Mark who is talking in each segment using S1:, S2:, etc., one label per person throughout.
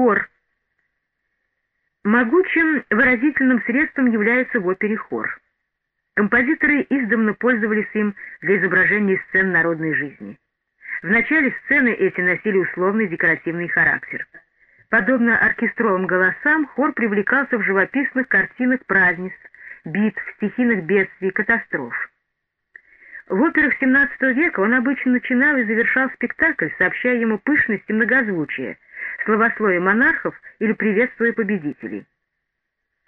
S1: Хор. Могучим выразительным средством является в опере хор. Композиторы издавна пользовались им для изображения сцен народной жизни. В начале сцены эти носили условный декоративный характер. Подобно оркестровым голосам, хор привлекался в живописных картинах празднеств, битв, стихийных бедствий, катастроф. В операх XVII века он обычно начинал и завершал спектакль, сообщая ему пышность и многозвучие, словословие монархов или приветствуя победителей.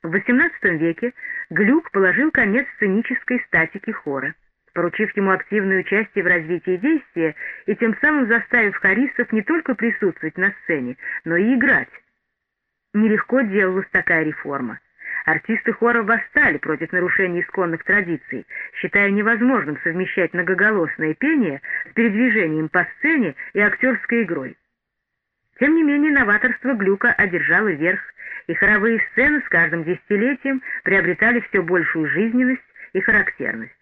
S1: В XVIII веке Глюк положил конец сценической статике хора поручив ему активное участие в развитии действия и тем самым заставив хористов не только присутствовать на сцене, но и играть. Нелегко делалась такая реформа. Артисты хора восстали против нарушения исконных традиций, считая невозможным совмещать многоголосное пение с передвижением по сцене и актерской игрой. Тем не менее, новаторство Глюка одержало верх, и хоровые сцены с каждым десятилетием приобретали все большую жизненность и характерность.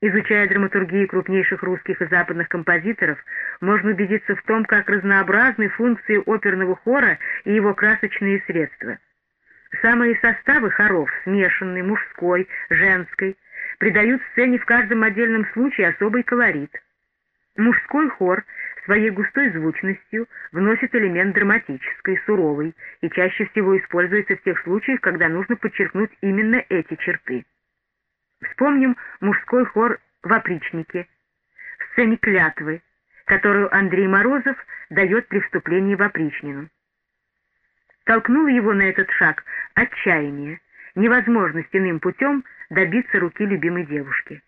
S1: Изучая драматургию крупнейших русских и западных композиторов, можно убедиться в том, как разнообразны функции оперного хора и его красочные средства. Самые составы хоров, смешанный, мужской, женской, придают сцене в каждом отдельном случае особый колорит. Мужской хор своей густой звучностью вносит элемент драматический, суровый и чаще всего используется в тех случаях, когда нужно подчеркнуть именно эти черты. Вспомним мужской хор в опричнике, в сцене клятвы, которую Андрей Морозов дает при вступлении в опричнину. Толкнуло его на этот шаг отчаяние, невозможность иным путем добиться руки любимой девушки.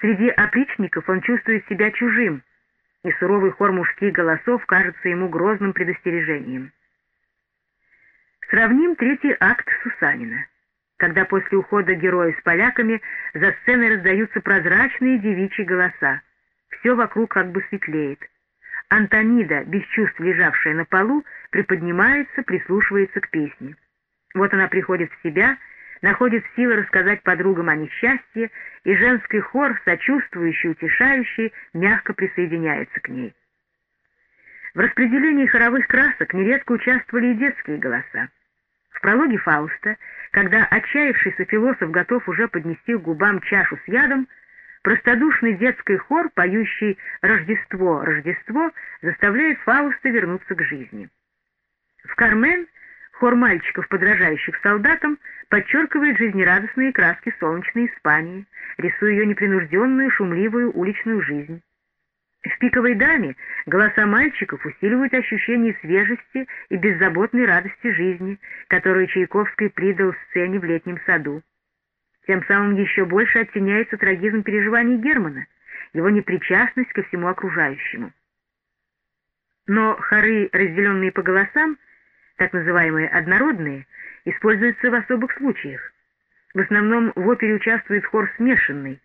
S1: Среди опричников он чувствует себя чужим, и суровый хор мужских голосов кажется ему грозным предостережением. Сравним третий акт Сусанина когда после ухода героя с поляками за сценой раздаются прозрачные девичьи голоса. Все вокруг как бы светлеет. Антонида, без чувств лежавшая на полу, приподнимается, прислушивается к песне. Вот она приходит в себя, находит силы рассказать подругам о несчастье, и женский хор, сочувствующий, утешающий, мягко присоединяется к ней. В распределении хоровых красок нередко участвовали и детские голоса. В прологе Фауста, когда отчаявшийся философ готов уже поднести к губам чашу с ядом, простодушный детский хор, поющий «Рождество, Рождество», заставляет Фауста вернуться к жизни. В «Кармен» хор мальчиков, подражающих солдатам, подчеркивает жизнерадостные краски солнечной Испании, рисуя ее непринужденную, шумливую уличную жизнь. В «Пиковой даме» голоса мальчиков усиливают ощущение свежести и беззаботной радости жизни, которую Чайковский придал сцене в летнем саду. Тем самым еще больше оттеняется трагизм переживаний Германа, его непричастность ко всему окружающему. Но хоры, разделенные по голосам, так называемые однородные, используются в особых случаях. В основном в опере участвует хор смешанный,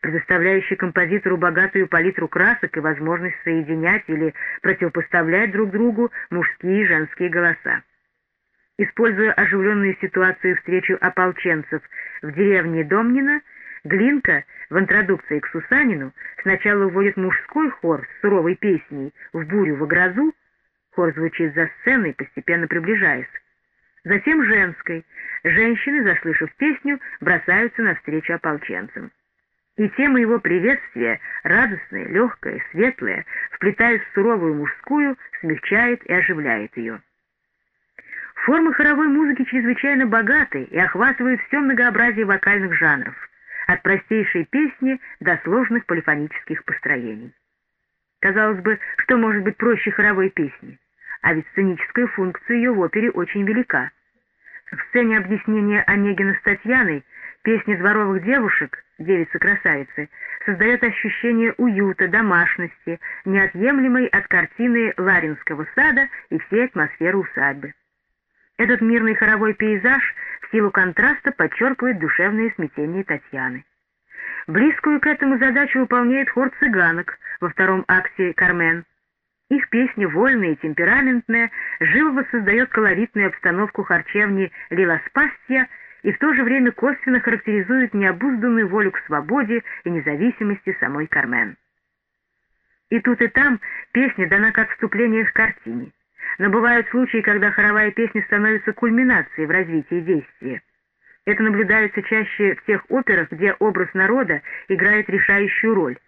S1: предоставляющий композитору богатую палитру красок и возможность соединять или противопоставлять друг другу мужские и женские голоса. Используя оживленную ситуацию встречу ополченцев в деревне Домнина, Глинка в интродукции к Сусанину сначала вводит мужской хор с суровой песней «В бурю, в грозу», звучит за сценой, постепенно приближаясь, затем женской, женщины, заслышав песню, бросаются навстречу ополченцам и тема его приветствия, радостная, легкая, светлая, вплетаясь в суровую мужскую, смягчает и оживляет ее. Формы хоровой музыки чрезвычайно богаты и охватывают все многообразие вокальных жанров, от простейшей песни до сложных полифонических построений. Казалось бы, что может быть проще хоровой песни, а ведь сценическая функция ее в опере очень велика. В сцене объяснения Онегина с Татьяной песни дворовых девушек девицы-красавицы, создает ощущение уюта, домашности, неотъемлемой от картины Ларинского сада и всей атмосферы усадьбы. Этот мирный хоровой пейзаж в силу контраста подчеркивает душевное смятение Татьяны. Близкую к этому задачу выполняет хор цыганок во втором акте «Кармен». Их песня, вольная и темпераментная, живо воссоздает колоритную обстановку харчевни Лиласпастья и в то же время косвенно характеризует необузданную волю к свободе и независимости самой Кармен. И тут и там песня дана как вступление к картине. но бывают случаи, когда хоровая песня становится кульминацией в развитии действия. Это наблюдается чаще в тех операх, где образ народа играет решающую роль.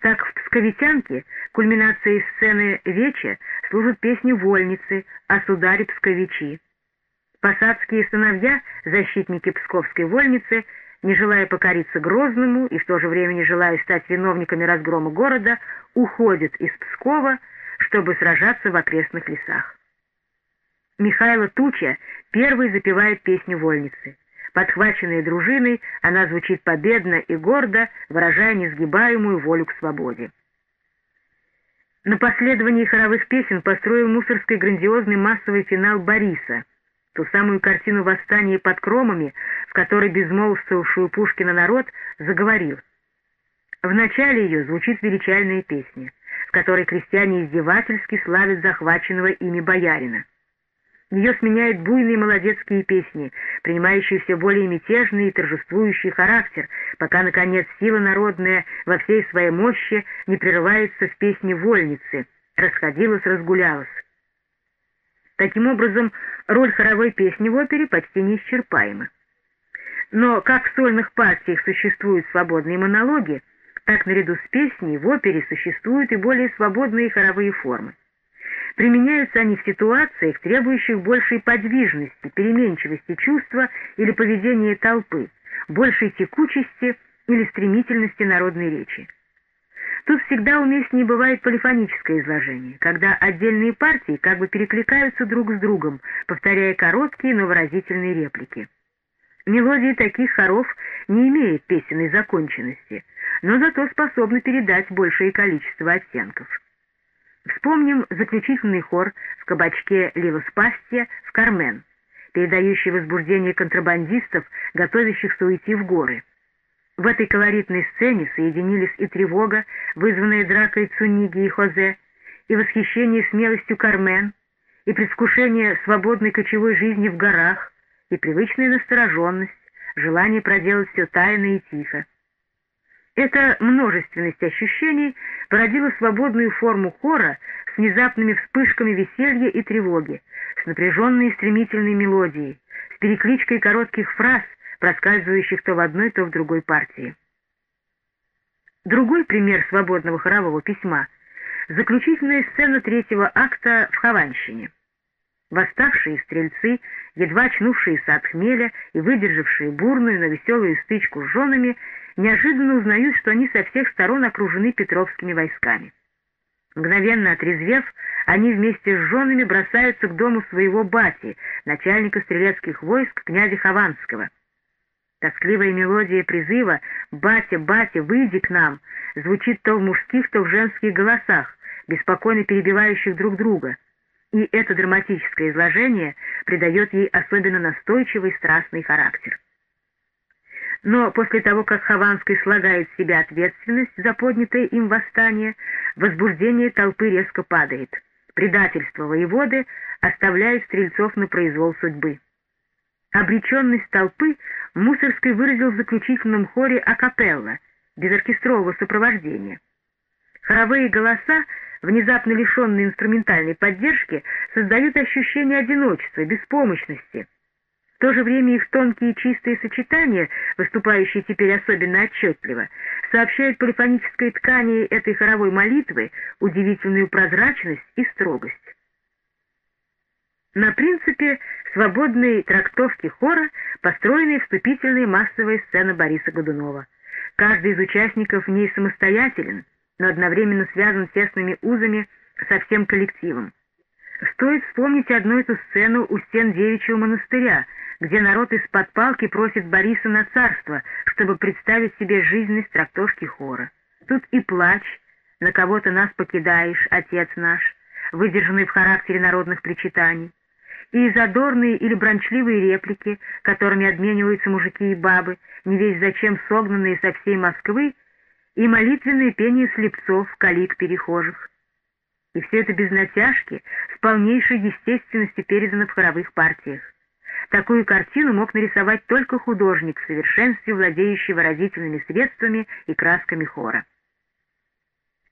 S1: Так в «Псковитянке» кульминацией сцены веча служат песни вольницы о сударе Псковичи. Посадские сыновья, защитники Псковской вольницы, не желая покориться Грозному и в то же время не желая стать виновниками разгрома города, уходят из Пскова, чтобы сражаться в окрестных лесах. Михайло Туча первый запевает песню вольницы. Подхваченная дружиной, она звучит победно и гордо, выражая несгибаемую волю к свободе. На последовании хоровых песен построил Мусорский грандиозный массовый финал «Бориса», ту самую картину восстания под Кромами, в которой безмолвствовавший у Пушкина народ заговорил. В начале ее звучит величальная песня, в которой крестьяне издевательски славят захваченного ими боярина. Ее сменяют буйные молодецкие песни, принимающие все более мятежный и торжествующий характер, пока, наконец, сила народная во всей своей мощи не прерывается в песне вольницы, расходилась, разгулялась. Таким образом, роль хоровой песни в опере почти неисчерпаема. Но как в сольных партиях существуют свободные монологи, так наряду с песней в опере существуют и более свободные хоровые формы. Применяются они в ситуациях, требующих большей подвижности, переменчивости чувства или поведения толпы, большей текучести или стремительности народной речи. Тут всегда уместнее бывает полифоническое изложение, когда отдельные партии как бы перекликаются друг с другом, повторяя короткие, но выразительные реплики. Мелодии таких хоров не имеют песенной законченности, но зато способны передать большее количество оттенков. Вспомним заключительный хор в кабачке Ливоспастия в Кармен, передающий возбуждение контрабандистов, готовящихся уйти в горы. В этой колоритной сцене соединились и тревога, вызванная дракой Цуниги и Хозе, и восхищение смелостью Кармен, и предвкушение свободной кочевой жизни в горах, и привычная настороженность, желание проделать все тайно и тихо. Эта множественность ощущений породила свободную форму хора с внезапными вспышками веселья и тревоги, с напряженной и стремительной мелодией, с перекличкой коротких фраз, проскальзывающих то в одной, то в другой партии. Другой пример свободного хорового письма — заключительная сцена третьего акта в Хованщине. Восставшие стрельцы, едва очнувшиеся от хмеля и выдержавшие бурную, но веселую стычку с женами, неожиданно узнают, что они со всех сторон окружены петровскими войсками. Мгновенно отрезвев, они вместе с женами бросаются к дому своего бати, начальника стрелецких войск князя Хованского. Тоскливая мелодия призыва «Батя, батя, выйди к нам» звучит то в мужских, то в женских голосах, беспокойно перебивающих друг друга. И это драматическое изложение придает ей особенно настойчивый страстный характер. Но после того, как Хованский слагает в себя ответственность за поднятое им восстание, возбуждение толпы резко падает. Предательство воеводы оставляет стрельцов на произвол судьбы. Обреченность толпы Мусорский выразил в заключительном хоре акапелла, без оркестрового сопровождения. Хоровые голоса, внезапно лишенные инструментальной поддержки, создают ощущение одиночества, беспомощности – в то же время их тонкие чистые сочетания, выступающие теперь особенно отчетливо, сообщают полифонической ткани этой хоровой молитвы удивительную прозрачность и строгость. На принципе свободной трактовки хора построена вступительная массовая сцена Бориса Годунова. Каждый из участников в ней самостоятелен, но одновременно связан тесными узами со всем коллективом. Стоит вспомнить одну эту сцену у стен девичьего монастыря, где народ из-под палки просит Бориса на царство, чтобы представить себе жизненность трактовки хора. Тут и плач, на кого-то нас покидаешь, отец наш, выдержанный в характере народных причитаний, и задорные или брончливые реплики, которыми обмениваются мужики и бабы, не весь зачем согнанные со всей Москвы, и молитвенное пение слепцов, калик перехожих. И все это без натяжки, с полнейшей естественностью передано в хоровых партиях. Такую картину мог нарисовать только художник в совершенстве, владеющий выразительными средствами и красками хора.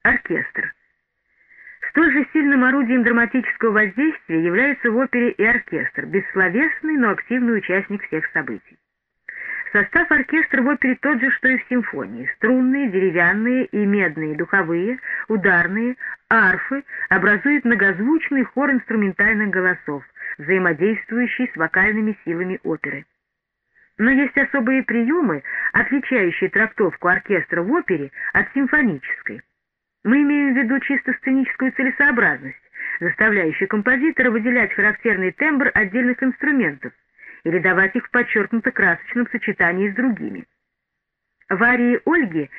S1: Оркестр. Столь же сильным орудием драматического воздействия является в опере и оркестр, бессловесный, но активный участник всех событий. Состав оркестра в опере тот же, что и в симфонии. Струнные, деревянные и медные, духовые, ударные, арфы образуют многозвучный хор инструментальных голосов, взаимодействующий с вокальными силами оперы. Но есть особые приемы, отличающие трактовку оркестра в опере от симфонической. Мы имеем в виду чисто сценическую целесообразность, заставляющую композитора выделять характерный тембр отдельных инструментов, или давать их в подчеркнуто красочном сочетании с другими. В арии Ольги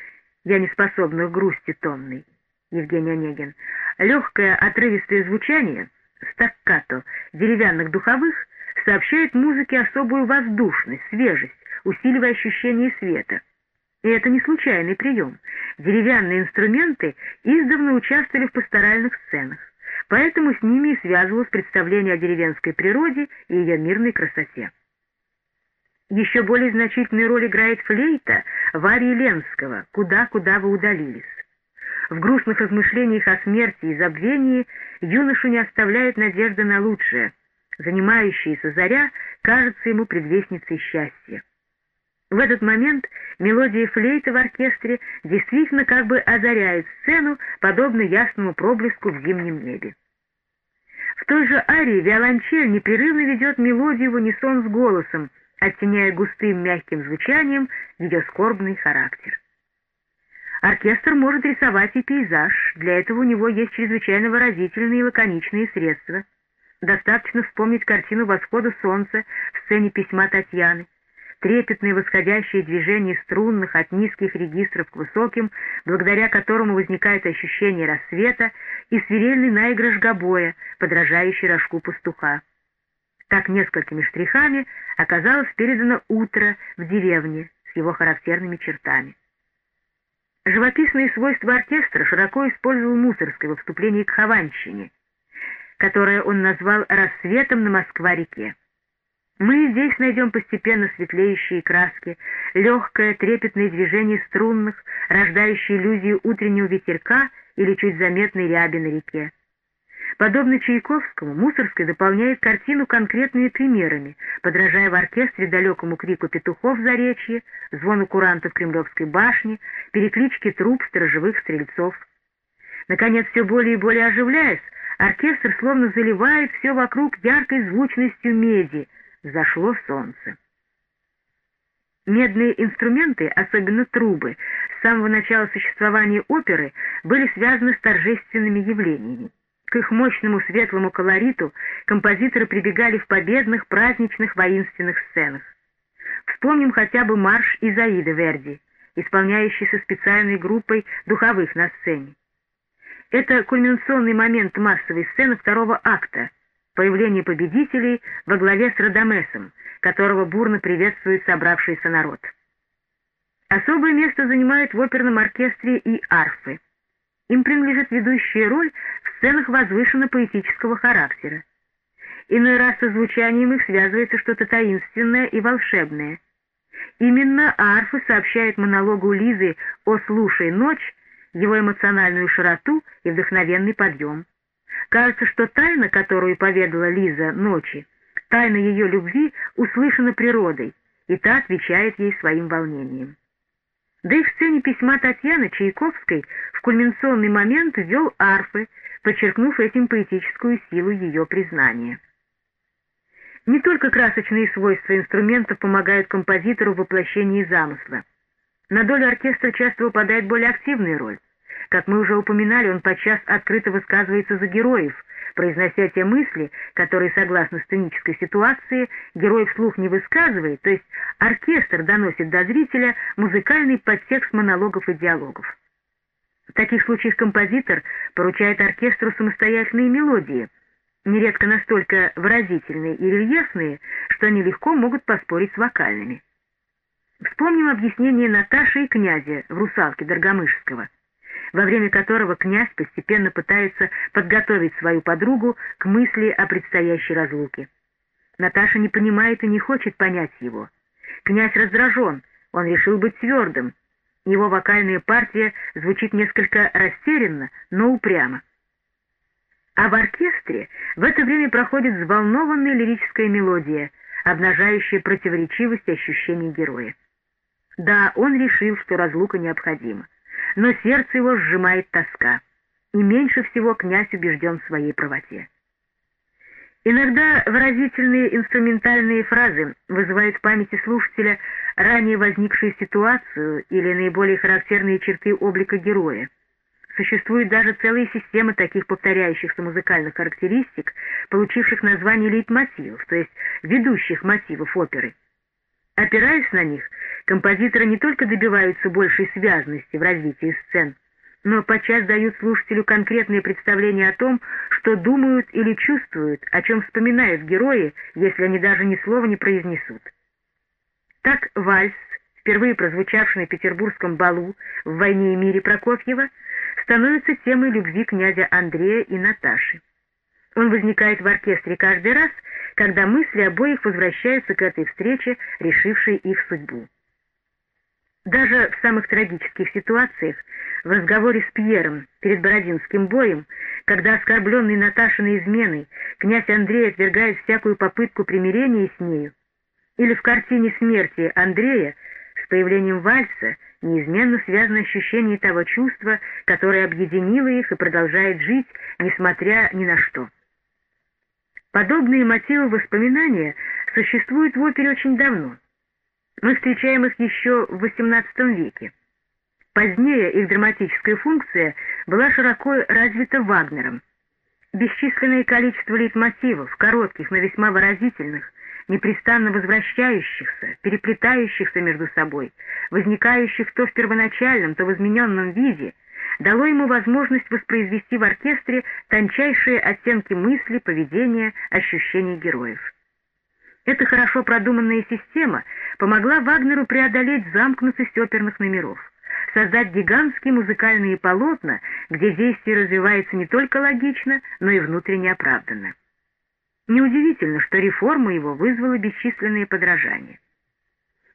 S1: «Я не способна к грусти томной» Евгений Онегин, легкое отрывистое звучание, стаккато, деревянных духовых сообщает музыке особую воздушность, свежесть, усиливая ощущение света. И это не случайный прием. Деревянные инструменты издавна участвовали в пасторальных сценах поэтому с ними связывалось представление о деревенской природе и ее мирной красоте. Еще более значительную роль играет флейта в арии Ленского «Куда-куда вы удалились». В грустных размышлениях о смерти и забвении юношу не оставляет надежда на лучшее. Занимающаяся заря кажется ему предвестницей счастья. В этот момент мелодия флейты в оркестре действительно как бы озаряет сцену, подобно ясному проблеску в зимнем небе. В той же арии виолончель непрерывно ведет мелодию в унисон с голосом, оттеняя густым мягким звучанием ее скорбный характер. Оркестр может рисовать и пейзаж, для этого у него есть чрезвычайно выразительные и лаконичные средства. Достаточно вспомнить картину восхода солнца в сцене письма Татьяны, трепетное восходящее движение струнных от низких регистров к высоким, благодаря которому возникает ощущение рассвета и свирельный наигрыш гобоя, подражающий рожку пастуха. Так несколькими штрихами оказалось передано утро в деревне с его характерными чертами. Живописные свойства оркестра широко использовал Мусорский во вступлении к Хованщине, которое он назвал «рассветом на Москва-реке». Мы здесь найдем постепенно светлеющие краски, легкое трепетное движение струнных, рождающее иллюзию утреннего ветерка или чуть заметной ряби на реке. Подобно Чайковскому, Мусорский дополняет картину конкретными примерами, подражая в оркестре далекому крику петухов в заречье, звону курантов Кремлевской башни, перекличке труп сторожевых стрельцов. Наконец, все более и более оживляясь, оркестр словно заливает все вокруг яркой звучностью меди, зашло солнце. Медные инструменты, особенно трубы, с самого начала существования оперы были связаны с торжественными явлениями. К их мощному светлому колориту композиторы прибегали в победных, праздничных, воинственных сценах. Вспомним хотя бы марш Изаида Верди, исполняющийся специальной группой духовых на сцене. Это кульминационный момент массовой сцены второго акта, появление победителей во главе с Радамесом, которого бурно приветствует собравшийся народ. Особое место занимают в оперном оркестре и арфы. Им принадлежит ведущая роль в сценах возвышенно-поэтического характера. Иной раз со звучанием их связывается что-то таинственное и волшебное. Именно арфы сообщают монологу Лизы «О, слушай, ночь» его эмоциональную широту и вдохновенный подъем. Кажется, что тайна, которую поведала Лиза ночи, тайна ее любви услышана природой, и та отвечает ей своим волнением. Да и в сцене письма Татьяны Чайковской в кульминационный момент ввел арфы, подчеркнув этим поэтическую силу ее признания. Не только красочные свойства инструментов помогают композитору в воплощении замысла. На долю оркестра часто выпадает более активная роль. Как мы уже упоминали, он подчас открыто высказывается за героев, произнося те мысли, которые, согласно сценической ситуации, герой вслух не высказывает, то есть оркестр доносит до зрителя музыкальный подтекст монологов и диалогов. В таких случаях композитор поручает оркестру самостоятельные мелодии, нередко настолько выразительные и рельефные, что они легко могут поспорить с вокальными. Вспомним объяснение Наташи и князя в «Русалке» Доргомышского во время которого князь постепенно пытается подготовить свою подругу к мысли о предстоящей разлуке. Наташа не понимает и не хочет понять его. Князь раздражен, он решил быть твердым. Его вокальная партия звучит несколько растерянно, но упрямо. А в оркестре в это время проходит взволнованная лирическая мелодия, обнажающая противоречивость ощущений героя. Да, он решил, что разлука необходима, но сердце его сжимает тоска, и меньше всего князь убежден в своей правоте. Иногда выразительные инструментальные фразы вызывают в памяти слушателя ранее возникшую ситуацию или наиболее характерные черты облика героя. Существует даже целая система таких повторяющихся музыкальных характеристик, получивших название лейтмотивов, то есть ведущих мотивов оперы. Опираясь на них, композиторы не только добиваются большей связности в развитии сцен, но подчас дают слушателю конкретные представления о том, что думают или чувствуют, о чем вспоминают герои, если они даже ни слова не произнесут. Так вальс, впервые прозвучавший на петербургском балу в «Войне и мире» Прокофьева, становится темой любви князя Андрея и Наташи. Он возникает в оркестре каждый раз, когда мысли обоих возвращаются к этой встрече, решившей их судьбу. Даже в самых трагических ситуациях, в разговоре с Пьером перед Бородинским боем, когда оскорбленный Наташиной изменой князь Андрей отвергает всякую попытку примирения с нею, или в картине смерти Андрея с появлением вальса неизменно связано ощущение того чувства, которое объединило их и продолжает жить, несмотря ни на что. Подобные мотивы воспоминания существуют в опере очень давно — мы встречаем их еще в XVIII веке. Позднее их драматическая функция была широко развита Вагнером. Бесчисленное количество лейтмотивов, коротких, но весьма выразительных, непрестанно возвращающихся, переплетающихся между собой, возникающих то в первоначальном, то в измененном виде, дало ему возможность воспроизвести в оркестре тончайшие оттенки мысли, поведения, ощущений героев. Эта хорошо продуманная система помогла Вагнеру преодолеть замкнутость оперных номеров, создать гигантские музыкальные полотна, где действие развивается не только логично, но и внутренне оправданно. Неудивительно, что реформа его вызвала бесчисленные подражания.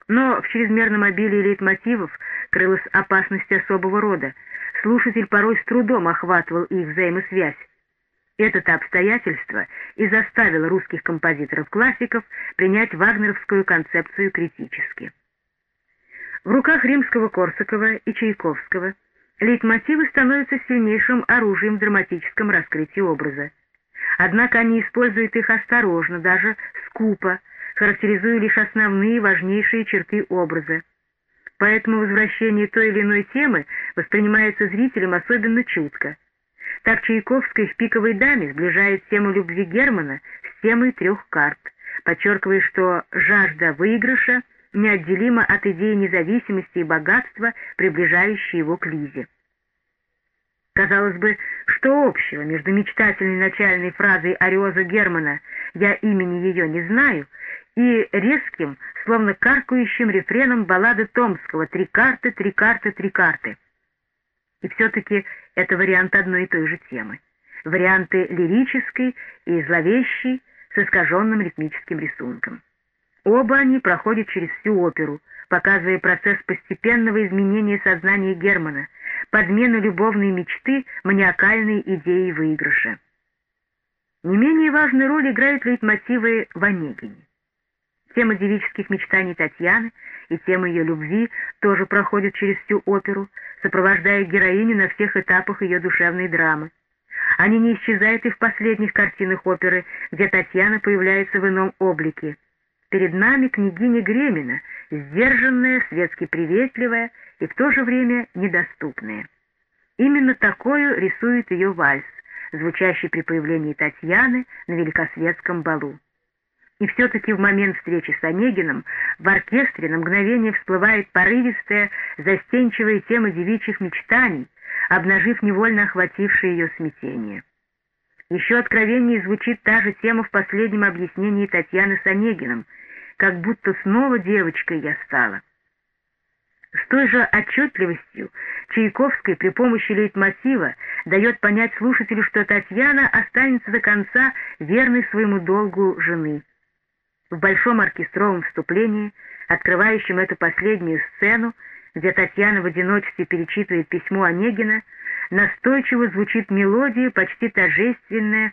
S1: Но в чрезмерном обилии лейтмотивов крылась опасность особого рода. Слушатель порой с трудом охватывал их взаимосвязь, это обстоятельство и заставило русских композиторов-классиков принять вагнеровскую концепцию критически. В руках римского Корсакова и Чайковского лейтмотивы становятся сильнейшим оружием в драматическом раскрытии образа. Однако они используют их осторожно, даже скупо, характеризуя лишь основные важнейшие черты образа. Поэтому возвращение той или иной темы воспринимается зрителем особенно чутко – так Чайковский в «Пиковой даме» сближает тему любви Германа с темой трех карт, подчеркивая, что жажда выигрыша неотделима от идеи независимости и богатства, приближающей его к Лизе. Казалось бы, что общего между мечтательной начальной фразой Ариоза Германа «Я имени ее не знаю» и резким, словно каркающим рефреном баллады Томского «Три карты, три карты, три карты». И все-таки это вариант одной и той же темы. Варианты лирической и зловещей с искаженным ритмическим рисунком. Оба они проходят через всю оперу, показывая процесс постепенного изменения сознания Германа, подмену любовной мечты маниакальной идеей выигрыша. Не менее важную роль играют лейтмотивы в Онегине. Тема девических мечтаний Татьяны и тема ее любви тоже проходят через всю оперу, сопровождая героиню на всех этапах ее душевной драмы. Они не исчезают и в последних картинах оперы, где Татьяна появляется в ином облике. Перед нами княгиня Гремина, сдержанная, светски приветливая и в то же время недоступная. Именно такую рисует ее вальс, звучащий при появлении Татьяны на великосветском балу. И все-таки в момент встречи с Онегиным в оркестре на мгновение всплывает порывистая, застенчивая тема девичьих мечтаний, обнажив невольно охватившее ее смятение. Еще откровеннее звучит та же тема в последнем объяснении Татьяны с Онегиным, как будто снова девочкой я стала. С той же отчетливостью Чайковский при помощи лейтмотива дает понять слушателю, что Татьяна останется до конца верной своему долгу жены. В большом оркестровом вступлении, открывающем эту последнюю сцену, где Татьяна в одиночестве перечитывает письмо Онегина, настойчиво звучит мелодия, почти торжественная,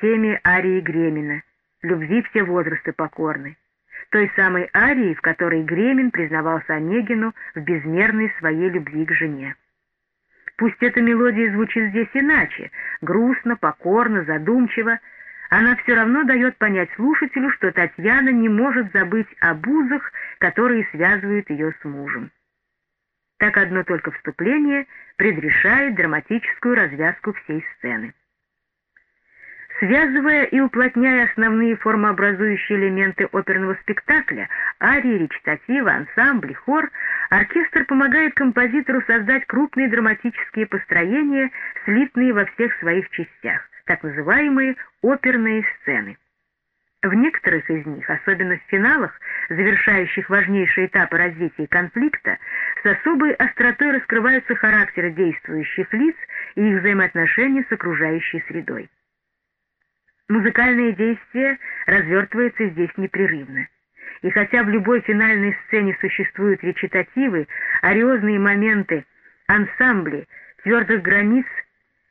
S1: теме арии Гремина «Любви все возрасты покорны», той самой арии, в которой Гремин признавался Онегину в безмерной своей любви к жене. Пусть эта мелодия звучит здесь иначе, грустно, покорно, задумчиво, она все равно дает понять слушателю, что Татьяна не может забыть об узах, которые связывают ее с мужем. Так одно только вступление предрешает драматическую развязку всей сцены. Связывая и уплотняя основные формообразующие элементы оперного спектакля, арии, речитативы, ансамбли, хор, оркестр помогает композитору создать крупные драматические построения, слитные во всех своих частях, так называемые оперные сцены. В некоторых из них, особенно в финалах, завершающих важнейшие этапы развития конфликта, с особой остротой раскрываются характеры действующих лиц и их взаимоотношения с окружающей средой. Музыкальное действие развертывается здесь непрерывно. И хотя в любой финальной сцене существуют речитативы, ариозные моменты, ансамбли, твердых границ,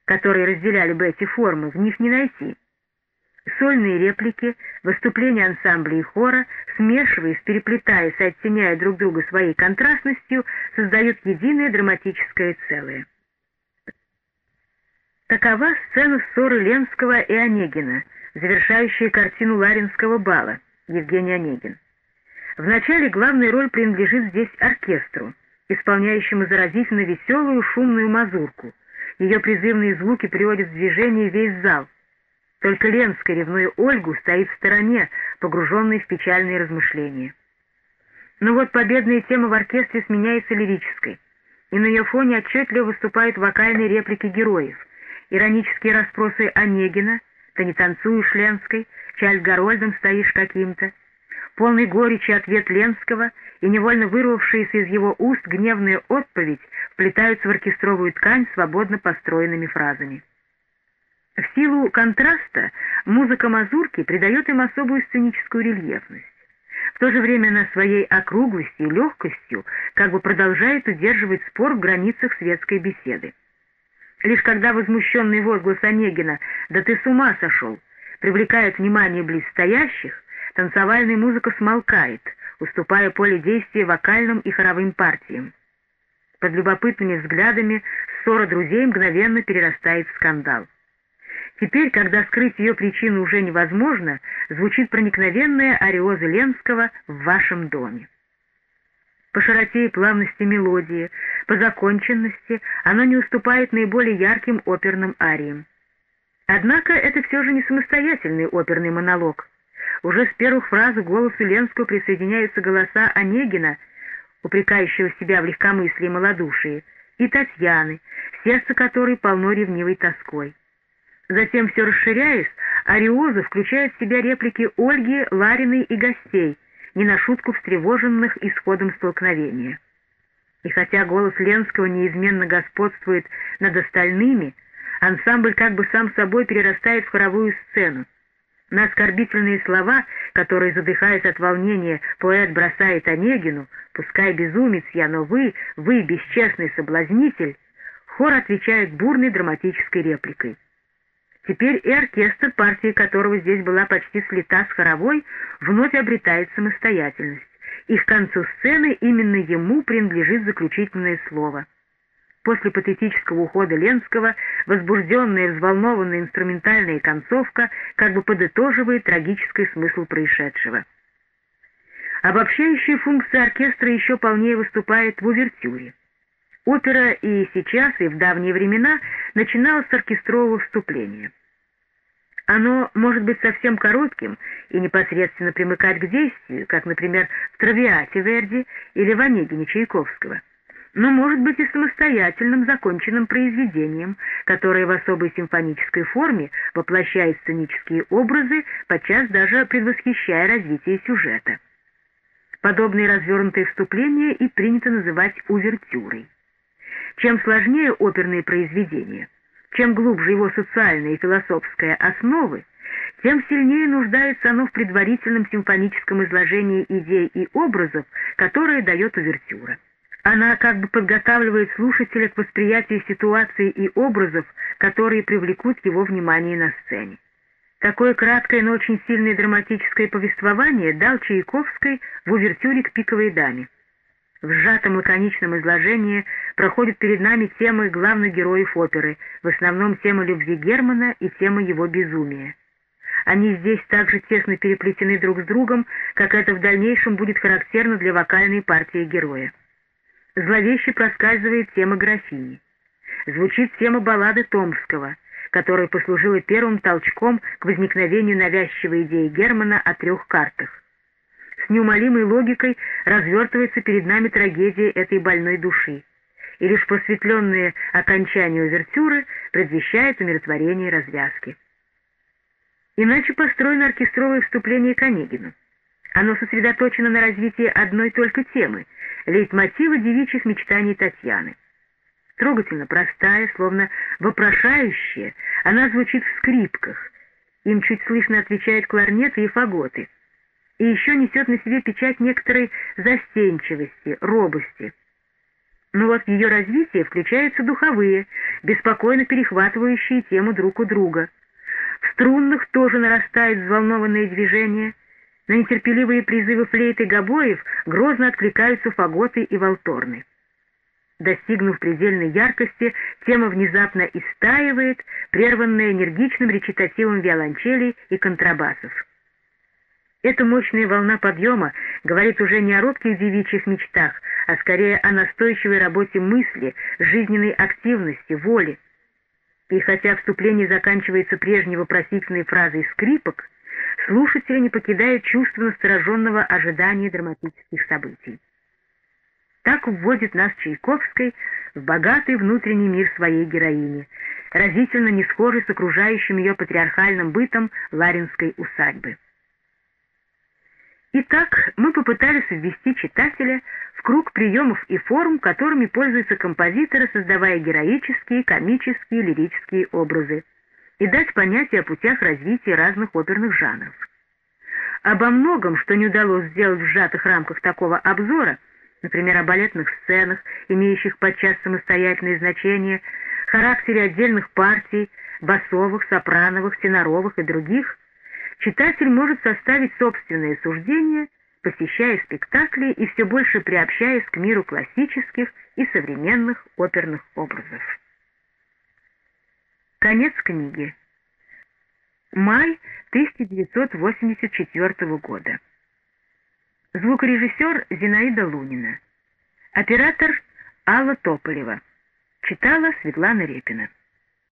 S1: которые разделяли бы эти формы, в них не найти. Сольные реплики, выступления ансамбля и хора, смешиваясь, переплетаясь и оттеняя друг друга своей контрастностью, создают единое драматическое целое. Такова сцена ссоры Ленского и Онегина, завершающая картину Ларинского бала Евгений Онегин. Вначале главная роль принадлежит здесь оркестру, исполняющему заразительно веселую шумную мазурку. Ее призывные звуки приводят в движение весь зал. Только Ленская, ревнуя Ольгу, стоит в стороне, погруженной в печальные размышления. Но вот победная тема в оркестре сменяется лирической, и на ее фоне отчетливо выступают вокальные реплики героев иронические расспросы Онегина, ты не танцуешь Ленской, с Горольдом стоишь каким-то, полный горечи ответ Ленского и невольно вырвавшиеся из его уст гневная отповедь вплетаются в оркестровую ткань свободно построенными фразами. В силу контраста музыка мазурки придает им особую сценическую рельефность. В то же время она своей округлостью и легкостью как бы продолжает удерживать спор в границах светской беседы. Лишь когда возмущенный возглас Онегина «Да ты с ума сошел!» привлекает внимание близстоящих, танцевальная музыка смолкает, уступая поле действия вокальным и хоровым партиям. Под любопытными взглядами ссора друзей мгновенно перерастает в скандал. Теперь, когда скрыть ее причину уже невозможно, звучит проникновенная ариоза Ленского в вашем доме. По широте и плавности мелодии, по законченности оно не уступает наиболее ярким оперным ариям. Однако это все же не самостоятельный оперный монолог. Уже с первых фраз к голосу Ленского присоединяются голоса Онегина, упрекающего себя в легкомыслии и малодушии, и Татьяны, сердце которой полно ревнивой тоской. Затем, все расширяясь, Ариоза включает в себя реплики Ольги, Лариной и гостей — не на шутку встревоженных исходом столкновения. И хотя голос Ленского неизменно господствует над остальными, ансамбль как бы сам собой перерастает в хоровую сцену. На оскорбительные слова, которые, задыхаясь от волнения, поэт бросает Онегину, «Пускай безумец я, но вы, вы, бесчестный соблазнитель», хор отвечает бурной драматической репликой. Теперь и оркестр, партия которого здесь была почти слита с хоровой, вновь обретает самостоятельность, и к концу сцены именно ему принадлежит заключительное слово. После патетического ухода Ленского возбужденная, взволнованная инструментальная концовка как бы подытоживает трагический смысл происшедшего. Обобщающая функция оркестра еще полнее выступает в увертюре. Опера и сейчас, и в давние времена начиналась с оркестрового вступления. Оно может быть совсем коротким и непосредственно примыкать к действию, как, например, в «Травиате» Верди или в «Онегине» Чайковского, но может быть и самостоятельным законченным произведением, которое в особой симфонической форме воплощает сценические образы, подчас даже предвосхищая развитие сюжета. Подобные развернутые вступления и принято называть увертюрой. Чем сложнее оперные произведения – чем глубже его социальная и философская основы, тем сильнее нуждается оно в предварительном симфоническом изложении идей и образов, которые дает увертюра. Она как бы подготавливает слушателя к восприятию ситуации и образов, которые привлекут его внимание на сцене. Такое краткое, но очень сильное драматическое повествование дал Чайковской в увертюре к «Пиковой даме». В сжатом лаконичном изложении проходят перед нами темы главных героев оперы, в основном тема любви Германа и тема его безумия. Они здесь также тесно переплетены друг с другом, как это в дальнейшем будет характерно для вокальной партии героя. Зловеще проскальзывает тема графини. Звучит тема баллады Томского — которая послужила первым толчком к возникновению навязчивой идеи Германа о трех картах. С неумолимой логикой развертывается перед нами трагедия этой больной души, и лишь просветленные окончания увертюры предвещают умиротворение развязки. Иначе построено оркестровое вступление к Онегину. Оно сосредоточено на развитии одной только темы — лейтмотива девичьих мечтаний Татьяны — трогательно простая, словно вопрошающая, она звучит в скрипках. Им чуть слышно отвечают кларнеты и фаготы. И еще несет на себе печать некоторой застенчивости, робости. Но вот в ее развитие включаются духовые, беспокойно перехватывающие тему друг у друга. В струнных тоже нарастают взволнованные движения. На нетерпеливые призывы флейты гобоев грозно откликаются фаготы и волторны. Достигнув предельной яркости, тема внезапно истаивает, прерванная энергичным речитативом виолончелей и контрабасов. Эта мощная волна подъема говорит уже не о робких девичьих мечтах, а скорее о настойчивой работе мысли, жизненной активности, воли. И хотя вступление заканчивается прежней вопросительной фразой «скрипок», слушателя не покидает чувство настороженного ожидания драматических событий. Так вводит нас Чайковский в богатый внутренний мир своей героини, разительно не схожий с окружающим ее патриархальным бытом Ларинской усадьбы. Итак, мы попытались ввести читателя в круг приемов и форм, которыми пользуются композиторы, создавая героические, комические, лирические образы, и дать понятие о путях развития разных оперных жанров. Обо многом, что не удалось сделать в сжатых рамках такого обзора, например, о балетных сценах, имеющих подчас самостоятельное значение, характере отдельных партий, басовых, сопрановых, теноровых и других, читатель может составить собственное суждение, посещая спектакли и все больше приобщаясь к миру классических и современных оперных образов. Конец книги. Май 1984 года. Звукорежиссер Зинаида Лунина. Оператор Алла Тополева. Читала Светлана Репина.